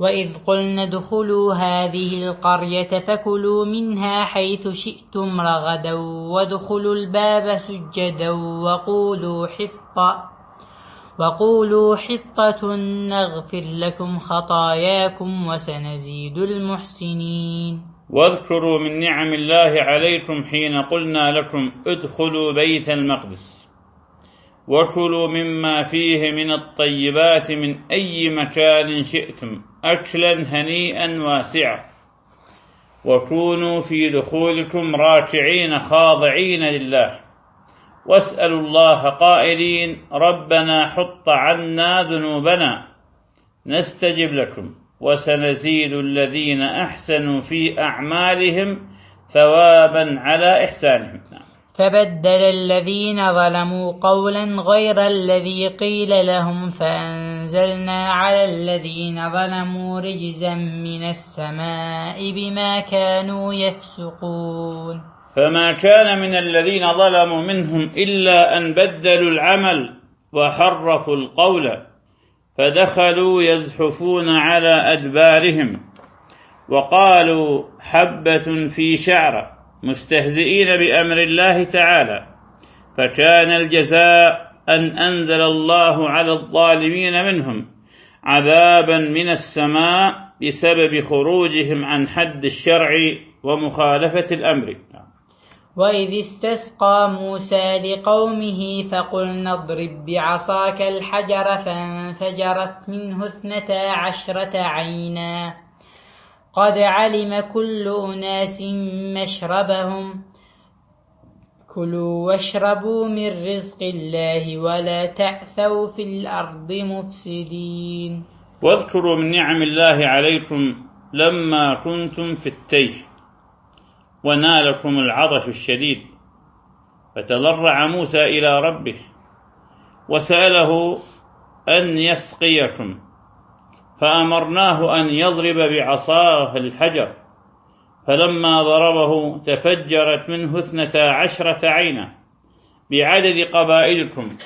وإذ قلنا ادخلوا هذه القرية فكلوا منها حيث شئتم رغدا وادخلوا الباب سجدا وقولوا حطة وقولوا حطة نغفر لكم خطاياكم وسنزيد المحسنين واذكروا من نعم الله عليكم حين قلنا لكم ادخلوا بيت المقدس وكلوا مما فيه من الطيبات من أي مكان شئتم أكلا هنيئا واسعا. وكونوا في دخولكم راكعين خاضعين لله. واسألوا الله قائلين ربنا حط عنا ذنوبنا. نستجب لكم. وسنزيد الذين أحسنوا في أعمالهم ثوابا على إحسانهم. فبدل الذين ظلموا قولا غير الذي قيل لهم فأنزلنا على الذين ظلموا رجزا من السماء بما كانوا يفسقون. فما كان من الذين ظلموا منهم إلا أن بدلوا العمل وحرفوا القول فدخلوا يزحفون على أدبارهم وقالوا حبة في شعره مستهزئين بأمر الله تعالى. فكان الجزاء أن أنزل الله على الظالمين منهم عذابا من السماء بسبب خروجهم عن حد الشرع ومخالفة الأمر. وإذ استسقى موسى لقومه فقلنا اضرب بعصاك الحجر فانفجرت منه اثنتا عشرة عينا. قد علم كل أناس مشربهم. كلوا واشربوا من رزق الله ولا تعثوا في الأرض مفسدين. واذكروا من نعم الله عليكم لما كنتم في التيه ونالكم العطش الشديد. فتضرع موسى إلى ربه وسأله أن يسقيكم. فأمرناه أن يضرب بعصاه الحجر فلما ضربه تفجرت منه اثنتا عشرة عينا بعدد قبائلكم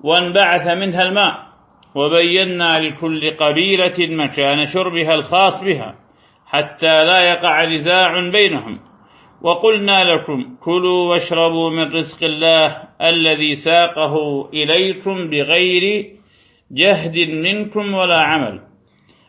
وانبعث منها الماء وبينا لكل قبيلة مكان شربها الخاص بها حتى لا يقع نزاع بينهم. وقلنا لكم كلوا واشربوا من رزق الله الذي ساقه إليكم بغير جهد منكم ولا عمل.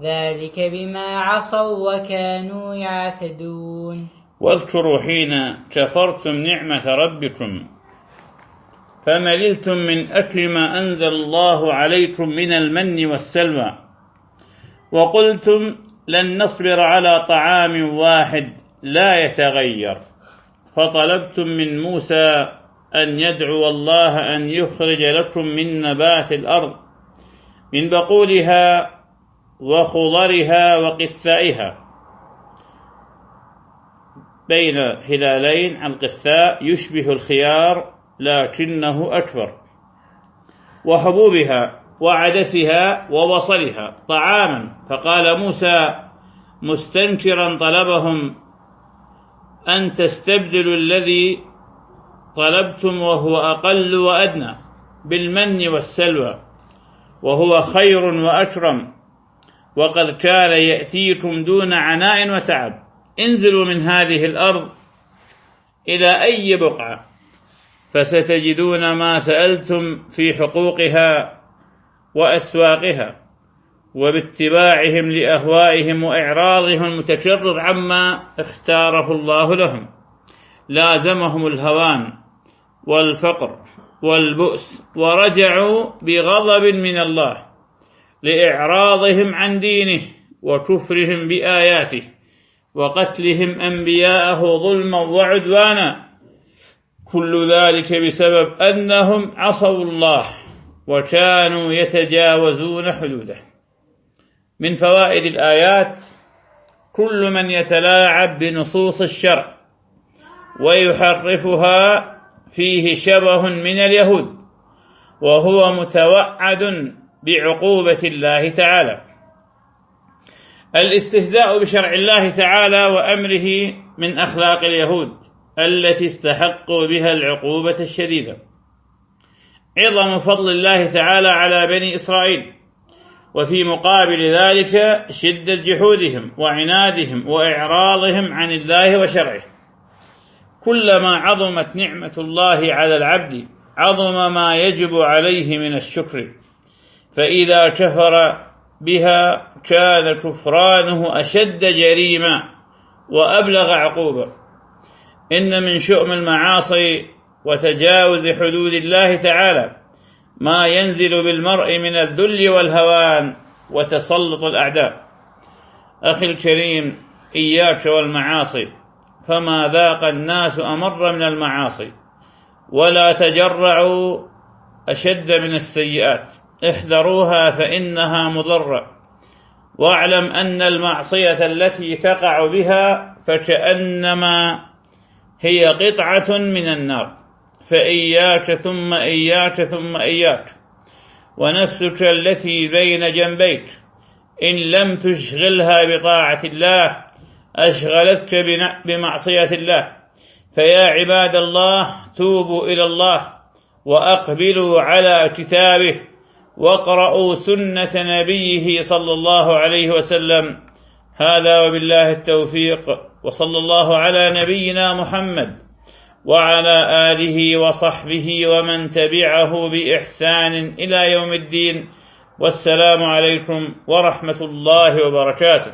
ذلك بما عصوا وكانوا يعتدون. واذكروا حين كفرتم نعمة ربكم فمللتم من أكل ما أنزل الله عليكم من المن والسلوى وقلتم لن نصبر على طعام واحد لا يتغير فطلبتم من موسى أن يدعو الله أن يخرج لكم من نبات الأرض من بقولها وخضرها وقثائها. بين هلالين القثاء يشبه الخيار لكنه أكبر. وحبوبها وعدسها وبصلها طعاما. فقال موسى مستنكرا طلبهم أن تستبدلوا الذي طلبتم وهو أقل وأدنى بالمن والسلوى وهو خير وأكرم. وقد كان يأتيكم دون عناء وتعب. انزلوا من هذه الأرض إلى أي بقعة؟ فستجدون ما سألتم في حقوقها وأسواقها وباتباعهم لأهوائهم وإعراضهم المتكرر عما اختاره الله لهم. لازمهم الهوان والفقر والبؤس ورجعوا بغضب من الله. لإعراضهم عن دينه وكفرهم بآياته وقتلهم أنبياءه ظلما وعدوانا. كل ذلك بسبب أنهم عصوا الله وكانوا يتجاوزون حدوده. من فوائد الآيات كل من يتلاعب بنصوص الشرع ويحرفها فيه شبه من اليهود وهو متوعد بعقوبة الله تعالى. الاستهزاء بشرع الله تعالى وأمره من أخلاق اليهود التي استحقوا بها العقوبة الشديدة. عظم فضل الله تعالى على بني إسرائيل وفي مقابل ذلك شدة جحودهم وعنادهم وإعراضهم عن الله وشرعه. كلما عظمت نعمة الله على العبد عظم ما يجب عليه من الشكر. فإذا كفر بها كان كفرانه أشد جريمة وأبلغ عقوبة. إن من شؤم المعاصي وتجاوز حدود الله تعالى ما ينزل بالمرء من الذل والهوان وتسلط الأعداء. أخي الكريم إياك والمعاصي فما ذاق الناس أمر من المعاصي ولا تجرعوا أشد من السيئات. احذروها فإنها مضرة. واعلم أن المعصية التي تقع بها فكأنما هي قطعة من النار. فإياك ثم إياك ثم إياك. ونفسك التي بين جنبيك. إن لم تشغلها بطاعة الله أشغلتك بمعصية الله. فيا عباد الله توبوا إلى الله وأقبلوا على كتابه. واقرأوا سنة نبيه صلى الله عليه وسلم. هذا وبالله التوفيق وصلى الله على نبينا محمد وعلى آله وصحبه ومن تبعه بإحسان إلى يوم الدين. والسلام عليكم ورحمة الله وبركاته.